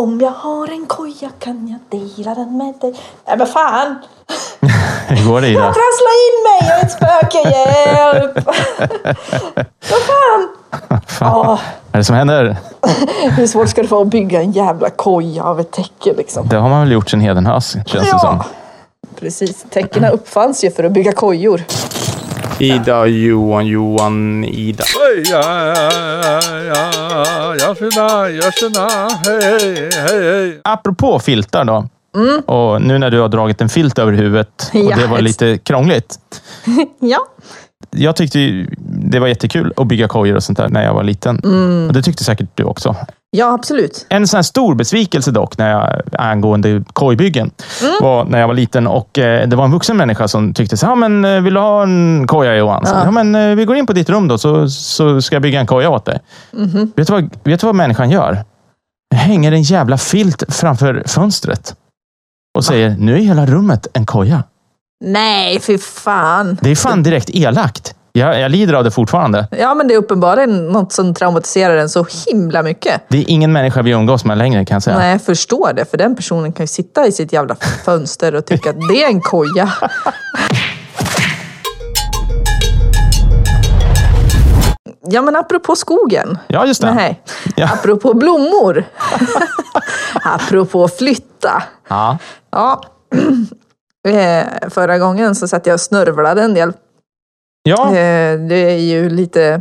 Om jag har en koja kan jag dela den med dig. Nej men fan! Hur går det Jag Ida? trasslar in mig! Jag är ett spöke, hjälp! Vad fan! Åh, Vad är det som händer? hur svårt ska det vara att bygga en jävla koja av ett täcke liksom? Det har man väl gjort sedan hedenhös, känns det som. Precis. Täckena uppfanns ju för att bygga kojor. Ida, Johan, Johan, Ida. Ja, ja, ja, jag känner, jag känner, hej, hej, hej. Apropå filtar då. Och nu när du har dragit en filt över huvudet och Ja, det var lite krångligt. Ja. Jag tyckte ju det var jättekul att bygga kojor och sånt där när jag var liten. Och det tyckte säkert du också. Ja, absolut. En sån stor besvikelse dock när jag, angående kojbyggen var när jag var liten och eh, det var en vuxen människa som tyckte så här, men eh, vill du ha en koja Johan? Så, ja. men, eh, vi går in på ditt rum då så, så ska jag bygga en koja åt dig. Vet, du vad, vet du vad människan gör? Hänger en jävla filt framför fönstret och säger nu är hela rummet en koja. Nej, fy fan. Det är fan direkt elakt. Jag, jag lider av det fortfarande. Ja, men det är uppenbarligen något som traumatiserar en så himla mycket. Det är ingen människa vi umgås med längre kan jag säga. Nej, jag förstår det. För den personen kan ju sitta i sitt jävla fönster och tycka att det är en koja. Ja, men apropå skogen. Ja, just det. Nej. Ja. Apropå blommor. apropå flytta. Ja. Ja. Eh, Förra gången så satt jag och snörvlade en del. Ja, eh, Det är ju lite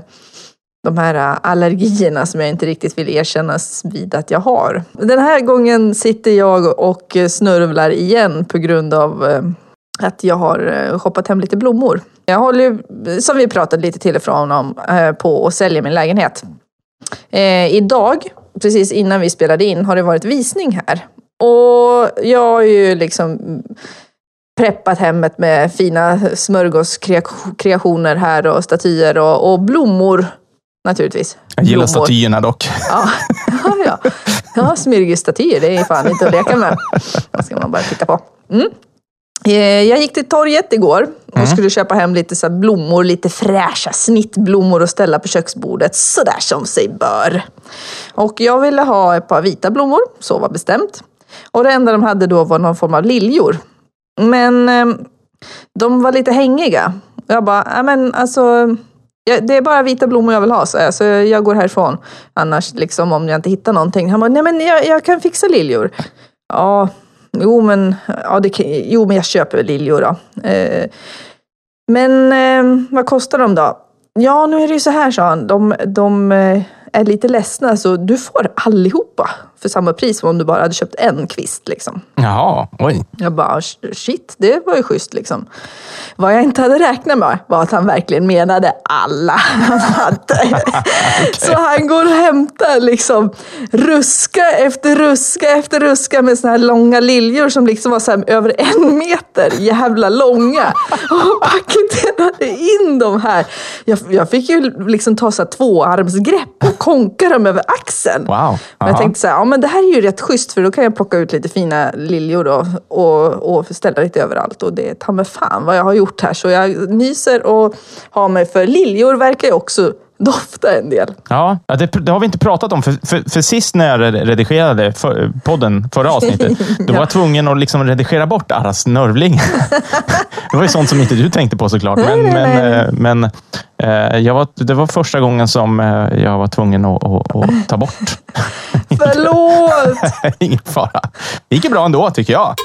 de här äh, allergierna som jag inte riktigt vill erkännas vid att jag har. Den här gången sitter jag och snörvlar igen på grund av äh, att jag har äh, shoppat hem lite blommor. Jag håller ju, som vi pratade lite till och från om, på att sälja min lägenhet. Eh, idag, precis innan vi spelade in, har det varit visning här. Och jag har ju liksom preppat hemmet med fina smörgåskreationer här och statyer och, och blommor naturligtvis. jag gillar Blommor. statyerna dock. Ja, ja, ja. ja smyrgelstatyer, det är fan inte att leka med. Det ska man bara titta på. Mm. Eh, Jag gick till torget igår och skulle köpa hem lite så blommor, lite fräscha snittblommor och ställa på köksbordet, sådär som sig bör. Och jag ville ha ett par vita blommor, så var bestämt. Och det enda de hade då var någon form av liljor. Men ehm, de var lite hängiga. Jag bara, men alltså, det är bara vita blommor jag vill ha, så jag, så jag går härifrån. Annars, liksom, om jag inte hittar någonting. Han bara, nej men jag, jag kan fixa liljor. Ja, jo men, ja, det kan, jo, men jag köper väl liljor då. Eh, men eh, vad kostar de då? Ja, nu är det ju så här, sa han. De, de eh, är lite ledsna, så du får allihopa för samma pris som om du bara hade köpt en kvist. Liksom. Jaha, oj. Jag bara, shit, det var ju schysst liksom. Vad jag inte hade räknat med var att han verkligen menade alla han hade. Så han går och hämtar liksom ruska efter ruska efter ruska med såna här långa liljor som liksom var så här över en meter jävla långa. Och paketerade in dem här. Jag, jag fick ju liksom ta så här tvåarmsgrepp och konka dem över axeln. Wow. Men jag tänkte så här, ja men det här är ju rätt schysst för då kan jag plocka ut lite fina liljor då och, och ställa lite överallt. Och det är ta mig fan vad jag har gjort här. Så jag nyser och har mig för liljor verkar ju också dofta en del. Ja, det, det har vi inte pratat om. För, för, för sist när jag redigerade för, podden, förra avsnittet, då var jag tvungen att liksom redigera bort alla snörvling. det var ju sånt som inte du tänkte på såklart. Men, men, eh, men jag var, det var första gången som eh, jag var tvungen att, att, att ta bort. Förlåt! Ingen fara. Det gick bra ändå, tycker jag.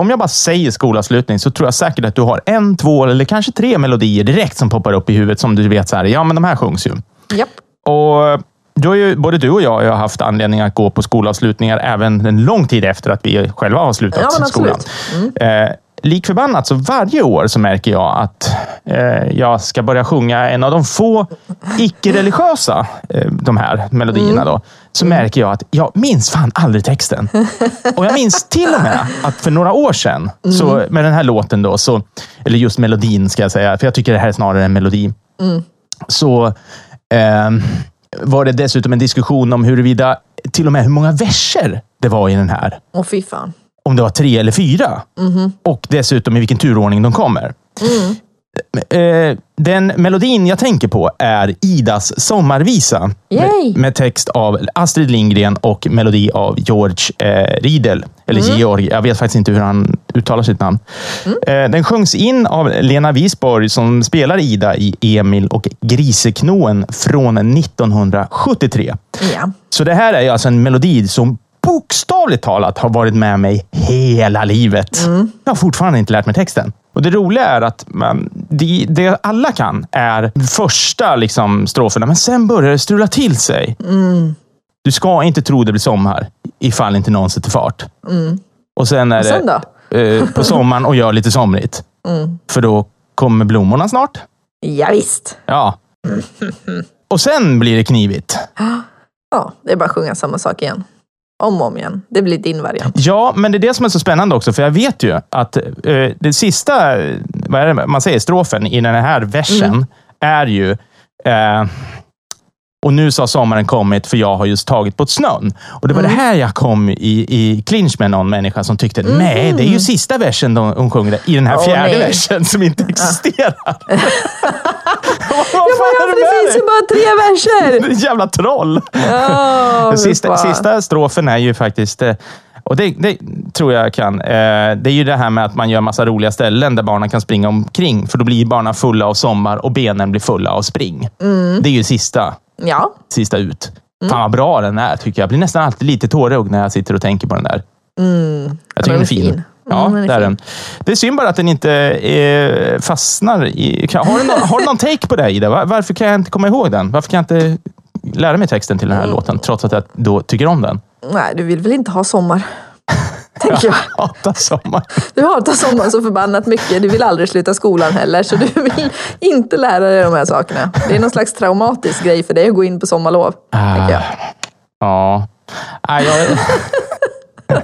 Om jag bara säger skolavslutning så tror jag säkert att du har en, två eller kanske tre melodier direkt som poppar upp i huvudet som du vet så här, ja men de här sjungs ju. Japp. Och då har ju, både du och jag har haft anledning att gå på skolavslutningar även en lång tid efter att vi själva har slutat Ja, skolan. absolut. Eh, lik förbannat så varje år så märker jag att eh, jag ska börja sjunga en av de få icke-religiösa, eh, de här melodierna då. Så märker jag att jag minns fan aldrig texten. Och jag minns till och med att för några år sedan, så, med den här låten då, så, eller just melodin ska jag säga, för jag tycker det här är snarare en melodi. Så eh, var det dessutom en diskussion om huruvida, till och med hur många verser det var i den här Och fy fan. om det var tre eller fyra. Och dessutom i vilken turordning de kommer. eh, den melodin jag tänker på är Idas sommarvisa. Yay! Med, med text av Astrid Lindgren och melodi av George eh, Riedel. Eller Georg, jag vet faktiskt inte hur han uttalar sitt namn. Eh, den sjöngs in av Lena Wisborg som spelar Ida i Emil och Griseknoen från 1973. Ja. Så det här är alltså en melodi som bokstavligt talat har varit med mig hela livet. Jag har fortfarande inte lärt mig texten. Och Det roliga är att man, det, det alla kan är första liksom, stroferna, men sen börjar det strula till sig. Du ska inte tro det blir sommar ifall inte någon sätter fart. Och sen är Och sen det eh, på sommaren och gör lite somrigt. För då kommer blommorna snart. Ja, visst. Ja. Och sen blir det knivigt. Ja, det är bara att sjunga samma sak igen. Om och om igen. Det blir din variant. Ja, men det är det som är så spännande också, för jag vet ju att eh, det sista, vad är det man säger, strofen i den här versen är ju eh, och nu så har sommaren kommit för jag har just tagit på snön. Och det var det här jag kom i, i clinch med någon människa som tyckte, nej, det är ju sista versen de, hon sjunger i den här Åh, fjärde nej. versen som inte existerar. Vad fan Ja, är det det med finns dig? ju bara tre verser! Det jävla troll. Ja, Den sista, sista strofen är ju faktiskt, eh, och det, det tror jag kan, eh, det är ju det här med att man gör massa roliga ställen där barnen kan springa omkring. För då blir barnen fulla av sommar och benen blir fulla av spring. Mm. Det är ju sista, Ja, sista ut. Fan vad bra den är tycker jag. Jag blir nästan alltid lite tårögd när jag sitter och tänker på den där. Jag tycker den är fin. fin. Ja, Mm, det är den. Det är synd bara att den inte eh, fastnar i... Kan, har, du någon, har du någon take på det Ida? Var- Varför kan jag inte komma ihåg den? Varför kan jag inte lära mig texten till den här Mm. låten, trots att jag då tycker om den? nej, du vill väl inte ha sommar? Tänker jag. Hatar sommar. Du hatar sommaren så förbannat mycket. Du vill aldrig sluta skolan heller, så du vill inte lära dig de här sakerna. Det är någon slags traumatisk grej för dig att gå in på sommarlov. tänker jag. Ja. Nej, jag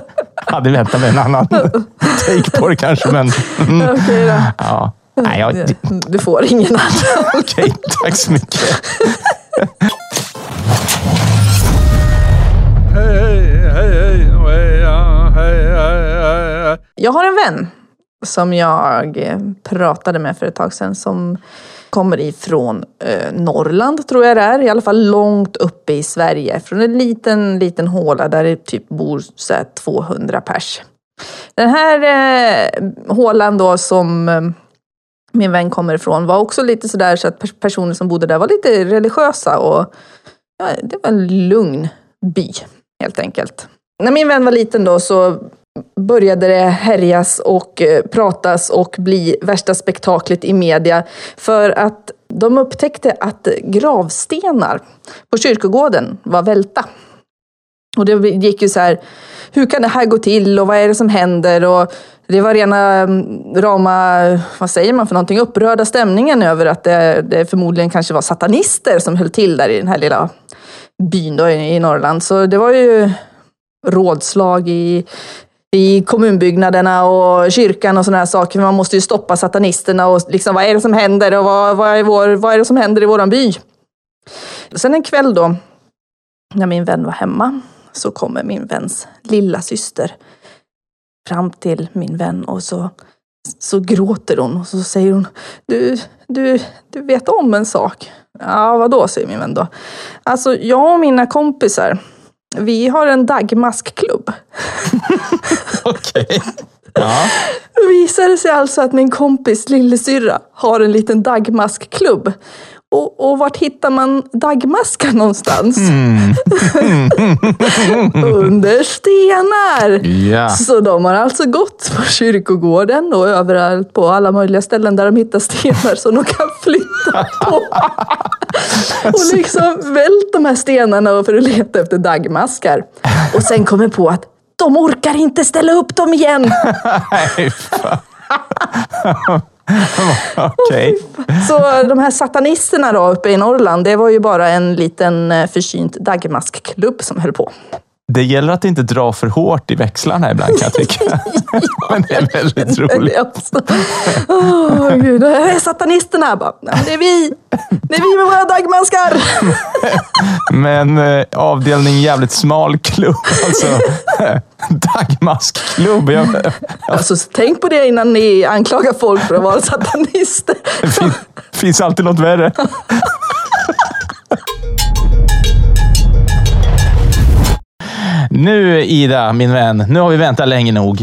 hade väntat mig en annan take på det kanske, men... Mm, Okej då. ja. Nej, jag, Du får ingen annan. okej, tack så mycket. Hej, hej, hej, hej, jag har en vän som jag eh, pratade med för ett tag sedan som kommer ifrån eh, Norrland, tror jag det är. I alla fall långt uppe i Sverige. Från en liten, liten håla där det typ bor så här 200 pers. Den här eh, hålan då som eh, min vän kommer ifrån var också lite sådär så att personer som bodde där var lite religiösa och ja, det var en lugn by helt enkelt. När min vän var liten då så började det härjas och eh, pratas och bli värsta spektaklet i media för att de upptäckte att gravstenar på kyrkogården var välta. Och det gick ju så här, hur kan det här gå till och vad är det som händer? Och det var rena mm, rama, vad säger man för någonting, upprörda stämningen över att det, det förmodligen kanske var satanister som höll till där i den här lilla byn då i i Norrland. Så det var ju rådslag i, i kommunbyggnaderna och kyrkan och sådana här saker. Man måste ju stoppa satanisterna och liksom, vad är det som händer och vad, vad, är, vår, vad är det som händer i våran by? Sen en kväll då, när min vän var hemma, så kommer min väns lilla syster fram till min vän och så, så gråter hon och så säger hon du, du, du vet om en sak? Ja, vad då, säger min vän då. Alltså, jag och mina kompisar, vi har en dagmaskklubb. Okej. Ja. Då visar det sig alltså att min kompis lillasyrra har en liten dagmaskklubb. Och, och vart hittar man dagmaskar någonstans? Under stenar! Ja. Så de har alltså gått på kyrkogården och överallt på alla möjliga ställen där de hittar stenar som de kan flytta på. och liksom vält de här stenarna för att leta efter dagmaskar. Och sen kommer på att de orkar inte ställa upp dem igen. Nej. Okej. Så de här satanisterna då uppe i Norrland, det var ju bara en liten eh, försynt dagmaskklubb som höll på. Det gäller att inte dra för hårt i växlarna ibland kan jag tycka. Men det är väldigt roligt. Åh gud, det är satanisterna. Bara, "Nej, men det är vi. Det är vi med våra dagmaskar. Men eh, avdelning jävligt smal klubb. Alltså, dagmaskklubb. Jag, Alltså, tänk på det innan ni anklagar folk för att vara satanister. det fin, finns alltid något värre. Nu Ida, min vän, nu har vi väntat länge nog.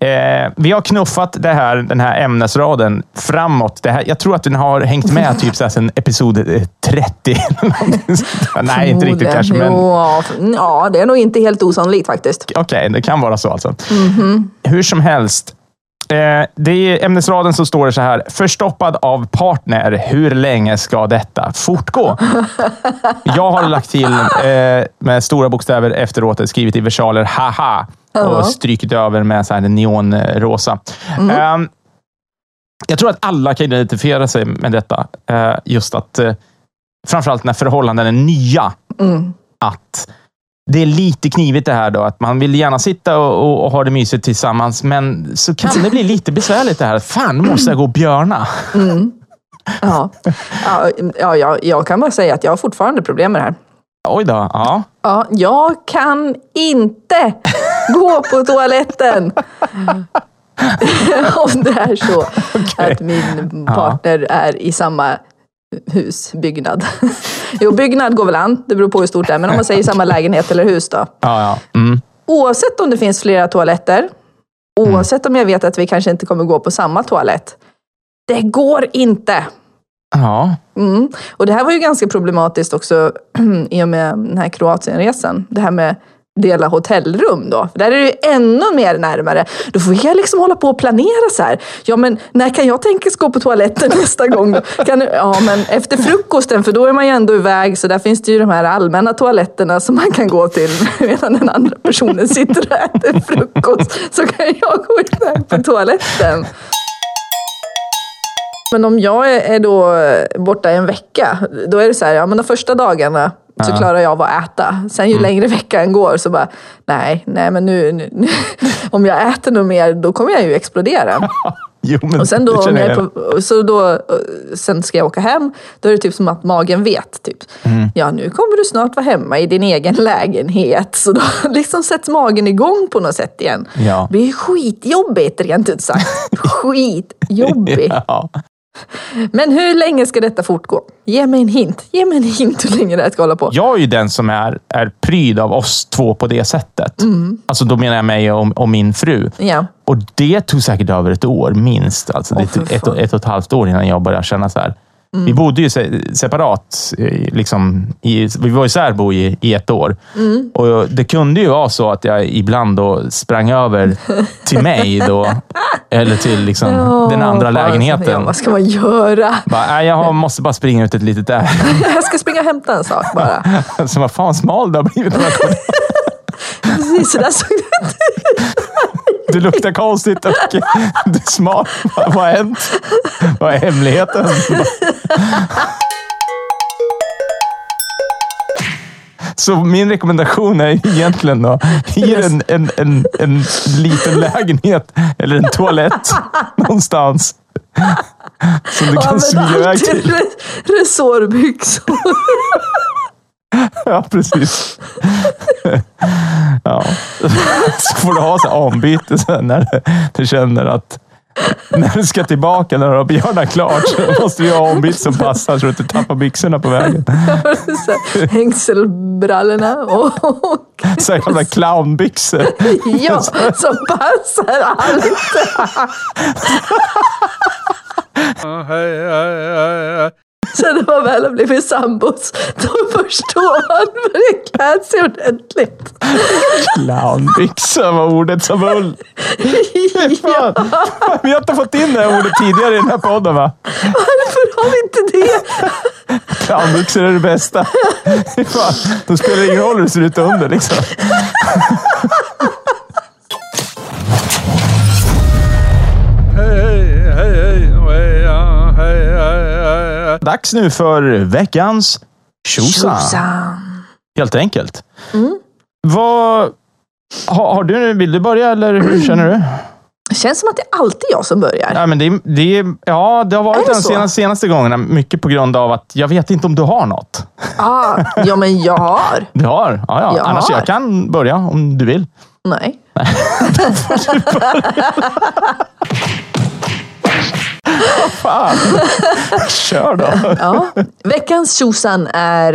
Eh, vi har knuffat det här, den här ämnesraden framåt. Det här, jag tror att den har hängt med typ så episod eh, 30. eller någonting sånt där. Nej, inte riktigt kanske, men ja, det är nog inte helt osannolikt faktiskt. Okej, det kan vara så alltså. Hur som helst. Eh, det är i ämnesraden så står det så här. Förstoppad av partner. Hur länge ska detta fortgå? Jag har lagt till eh, med stora bokstäver efteråt, skrivit i versaler haha och strykit över med så här neonrosa. Eh, jag tror att alla kan identifiera sig med detta. Eh, just att, eh, framförallt när förhållanden är nya, att det är lite knivigt det här då, att man vill gärna sitta och, och, och ha det mysigt tillsammans, men så kan det bli lite besvärligt det här. Fan, nu måste jag gå och björna. Ja. Ja, ja, ja, jag kan bara säga att jag har fortfarande problem med det här. Oj då. Ja. Ja, jag kan inte gå på toaletten. Om det är så att min partner är i samma husbyggnad. Jo, byggnad går väl an. Det beror på hur stort det är. Men om man säger samma lägenhet eller hus då. Ja, ja. Mm. Oavsett om det finns flera toaletter, oavsett om jag vet att vi kanske inte kommer gå på samma toalett. Det går inte. ja. Mm. Och det här var ju ganska problematiskt också i och med den här Kroatienresan. Det här med dela hotellrum då. Där är det ju ännu mer närmare. Då får jag liksom hålla på och planera så här. Ja, men när kan jag tänkas gå på toaletten nästa gång då? Kan, ja, men efter frukosten, för då är man ju ändå iväg. Så där finns det ju de här allmänna toaletterna som man kan gå till medan den andra personen sitter och äter frukost. Så kan jag gå iväg på toaletten. Men om jag är är då borta en vecka, då är det så här, ja men de första dagarna så klarar jag av att äta. Sen ju längre veckan går så bara, nej, nej men nu, nu, nu om jag äter något mer då kommer jag ju explodera. Jo, men Och sen då, om jag är på, så då, sen ska jag åka hem, då är det typ som att magen vet. Typ. Mm. Ja, nu kommer du snart vara hemma i din egen lägenhet. Så då liksom sätts magen igång på något sätt igen. Ja. Det blir skitjobbigt rent ut sagt. Skitjobbigt. Ja. Men hur länge ska detta fortgå? Ge mig en hint. Ge mig en hint hur länge det här ska hålla på. Jag är ju den som är, är pryd av oss två på det sättet. Alltså, då menar jag mig och, och min fru. Ja. Och det tog säkert över ett år, minst. Alltså, tog ett, fan. ett och ett halvt år innan jag började känna så här. Vi bodde ju se- separat. Liksom, i, vi var ju särbo i, i ett år. Och Det kunde ju vara så att jag ibland då sprang över till mig. Då, eller till liksom, den andra lägenheten. Ja, vad ska man göra? Bara, jag måste bara springa ut ett litet ärende. Jag ska springa och hämta en sak bara. Så vad fan smal du har blivit. Precis, så där såg det ut. Du luktar konstigt och du smal. Vad har hänt? Vad är hemligheten? Så min rekommendation är egentligen då, hyr en, en, en, en liten lägenhet eller en toalett någonstans. Som du kan smyga iväg till. re- resårbyxor. Ja, precis. Ja. Så får du ha så här ombyte sen när du känner att när du ska tillbaka, när du har björnat klart, så måste du ha ombyte som passar så att du inte tappar byxorna på vägen. Hängselbrallorna och, och Så jävla clownbyxor. ja, som passar allt. Ja. Sen när man väl har blivit sambos, då förstår man vad det klä sig ordentligt. Clownbyxor var ordet som höll. Fan. Vi har inte fått in det här ordet tidigare i den här podden va? Varför har vi inte det? Clownbyxor är det bästa. Fan. Då spelar det ingen roll hur det ser ut under liksom. Dags nu för veckans tjosan. Tjosan. Helt enkelt. Vad... Har, har du, vill du börja eller hur känner du? Det känns som att det är alltid jag som börjar. Ja, men det, det, ja, det har varit det de så? senaste, senaste gångerna. Mycket på grund av att jag vet inte om du har något. Ah, ja, men jag har. Du har? Ja, ja. Jag Annars har. jag kan börja om du vill. Nej. Fan. Kör då. Ja. Veckans tjosan är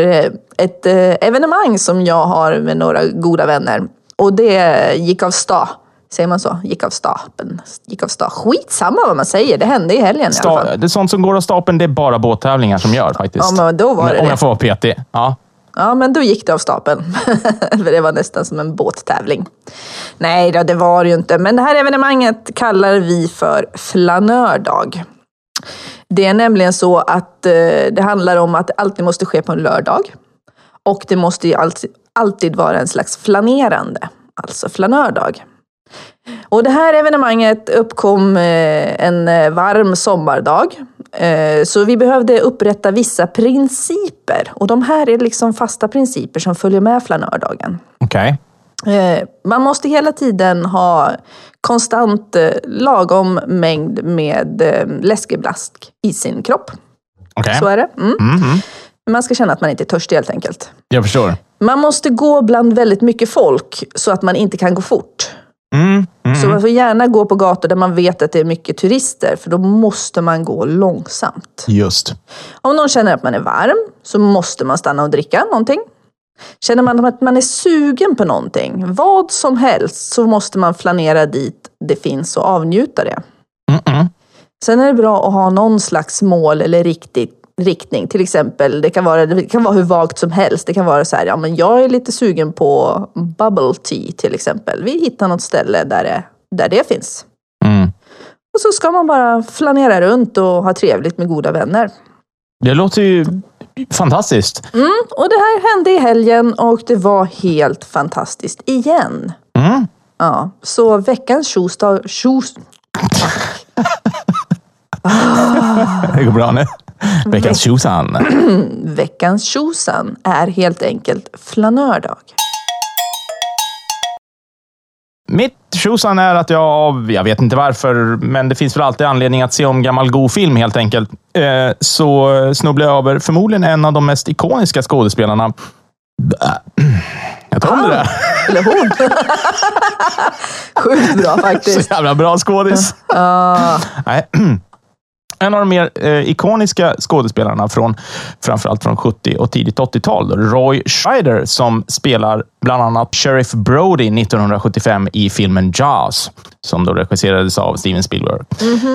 ett eh, evenemang som jag har med några goda vänner. Och det gick av sta. Säger man så? Gick av stapeln. Gick av sta. Skitsamma vad man säger, det hände i helgen i alla fall. Sta, det är sånt som går av stapeln, det är bara båttävlingar som gör faktiskt. Ja, men då var det Om jag får vara petig. Ja. Ja, men då gick det av stapeln. Det var nästan som en båttävling. Nej då, det var det ju inte. Men det här evenemanget kallar vi för flanördag. Det är nämligen så att eh, det handlar om att det alltid måste ske på en lördag. Och det måste ju alltid, alltid vara en slags flanerande, alltså flanördag. Och det här evenemanget uppkom eh, en eh, varm sommardag. Eh, Så vi behövde upprätta vissa principer. Och de här är liksom fasta principer som följer med flanördagen. Okej. Eh, Man måste hela tiden ha konstant eh, lagom mängd med eh, läskeblask i sin kropp. Okej. Så är det. Mm. Mhm. Man ska känna att man inte är törstig helt enkelt. Jag förstår. Man måste gå bland väldigt mycket folk så att man inte kan gå fort. Mm. Mm. Så man får gärna gå på gator där man vet att det är mycket turister, för då måste man gå långsamt. Just. Om någon känner att man är varm så måste man stanna och dricka någonting. Känner man att man är sugen på någonting, vad som helst, så måste man flanera dit det finns och avnjuta det. Mm-mm. Sen är det bra att ha någon slags mål eller riktigt, riktning. Till exempel, det kan, vara, det kan vara hur vagt som helst. Det kan vara så här, ja men jag är lite sugen på bubble tea till exempel. Vi hittar något ställe där det, där det finns. Mm. Och så ska man bara flanera runt och ha trevligt med goda vänner. Det låter ju fantastiskt. Mm, och det här hände i helgen och det var helt fantastiskt igen. Mm. Ja, så veckans tjosdag... Tjos, Det går bra nu. Veckans tjosan. veckans tjosan är helt enkelt flanördag. Mitt tjosan är att jag, jag vet inte varför, men det finns väl alltid anledning att se om gammal god film helt enkelt. Eh, så snubblade jag över förmodligen en av de mest ikoniska skådespelarna. Jag tar om det där. Eller hon. Sjukt bra Så faktiskt. jävla bra skådis. Nej. En av de mer eh, ikoniska skådespelarna från framförallt från 70 och tidigt 80-tal. då, Roy Scheider som spelar bland annat Sheriff Brody 1975 i filmen Jaws som då regisserades av Steven Spielberg.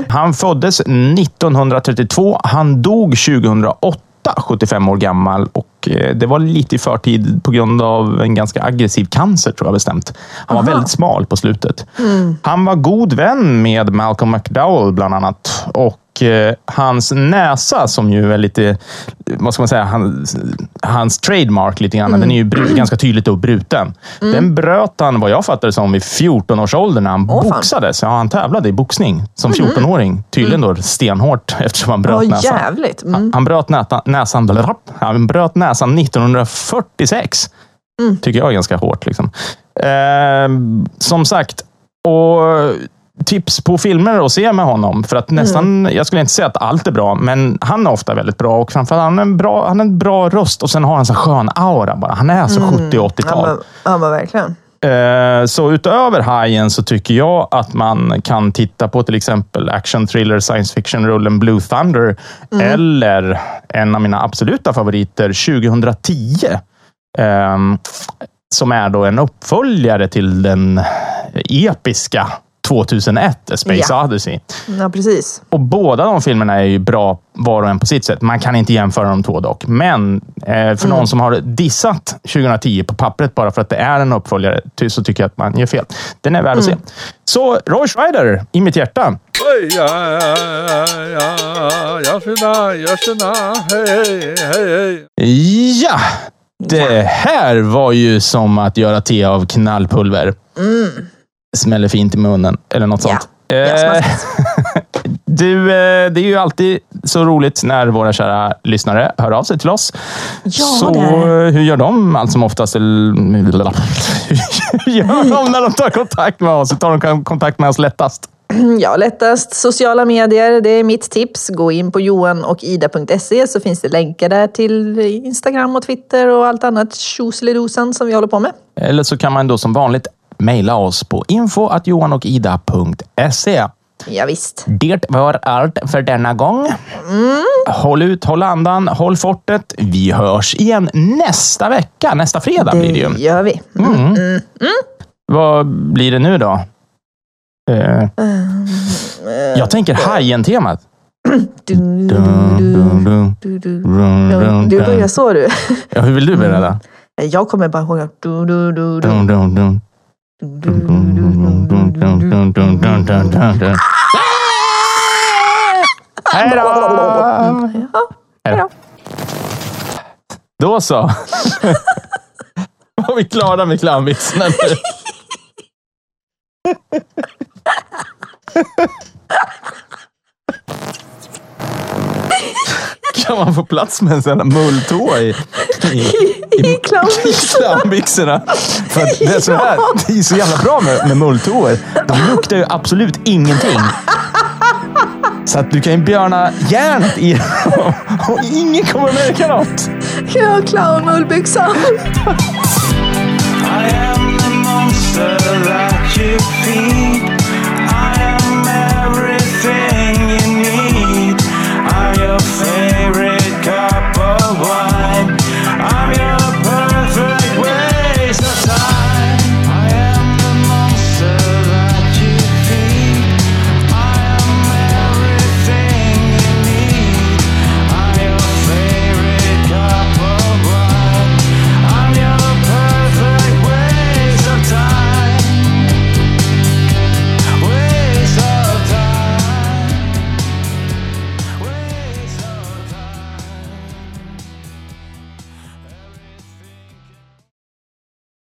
Han föddes 1932. Han dog 2008. 75 år gammal och eh, det var lite i förtid på grund av en ganska aggressiv cancer tror jag bestämt. Han var väldigt smal på slutet. Han var god vän med Malcolm McDowell bland annat och eh, hans näsa som ju är lite, vad ska man säga, hans, hans trademark lite grann. Den är ju bru- ganska tydligt då bruten. Den bröt han, vad jag fattar det som, vid 14 års ålder när han fan. boxades. Ja, han tävlade i boxning som 14-åring. Tydligen då stenhårt eftersom han bröt Åh näsan. jävligt. Mm. Han bröt näta, näsan, han bröt näsan 1946. Tycker jag är ganska hårt. Liksom. Eh, som sagt, och tips på filmer att se med honom. För att nästan, Jag skulle inte säga att allt är bra, men han är ofta väldigt bra. Och framförallt han har en bra, han har en bra röst och sen har han så skön aura. Bara. Han är så 70 Ja, 80-tal. men, ja, men verkligen. Eh, Så utöver Hajen så tycker jag att man kan titta på till exempel action thriller science fiction-rullen Blue Thunder. Eller en av mina absoluta favoriter, 2010. ehm, Som är då en uppföljare till den episka 2001, A Space Ja. Odyssey. Ja, precis. Och båda de filmerna är ju bra var och en på sitt sätt. Man kan inte jämföra de två dock. Men eh, för någon som har dissat 2010 på pappret bara för att det är en uppföljare så tycker jag att man gör fel. Den är värd att se. Så Roy Schreider i mitt hjärta. Ja, det här var ju som att göra te av knallpulver. Smäller fint i munnen eller något Ja. sånt. Ja, Eh. Du, eh, det är ju alltid så roligt när våra kära lyssnare hör av sig till oss. Ja, så det eh, hur gör de allt som oftast? Hur gör de när de tar kontakt med oss? Hur tar de kontakt med oss lättast? Ja, lättast sociala medier. Det är mitt tips. Gå in på johanochida.se så finns det länkar där till Instagram och Twitter och allt annat tjoselidosan som vi håller på med. Eller så kan man då som vanligt mejla oss på info.johanochida.se. Ja, visst. Det var allt för denna gång. Håll ut, håll andan, håll fortet. Vi hörs igen nästa vecka. Nästa fredag blir det ju. Det gör vi. Mm. Vad blir det nu då? Eh, jag tänker Hajen-temat. Du, du, du, du. Ja, Du börjar så du. Ja, hur vill du börja då? Jag kommer bara ihåg Hej då! Ja, Hej då. Då så. Var vi klara med clownvitsen nu? Kan man få plats med en sån här mulltå i, i, I i clownbyxorna? För att det, är så här, det är så jävla bra med, med mulltoor. De luktar ju absolut ingenting. Så att du kan ju björna järnet i dem och ingen kommer märka något. Ja, clownmullbyxan. I am the monster that you feed.